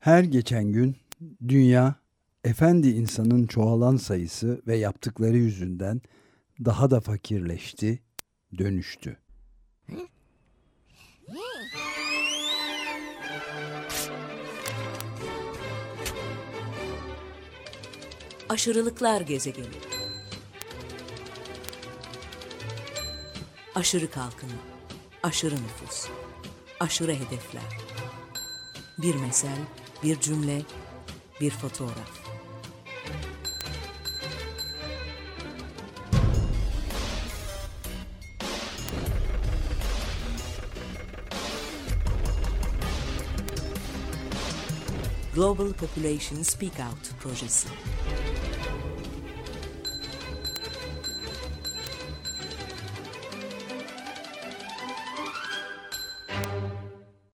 Her geçen gün dünya efendi insanın çoğalan sayısı ve yaptıkları yüzünden daha da fakirleşti, dönüştü. Aşırılıklar gezegeni. Aşırı kalkınma, aşırı nüfus, aşırı hedefler. Bir mesel, bir cümle, bir fotoğraf. Global Population Speak Out projesi.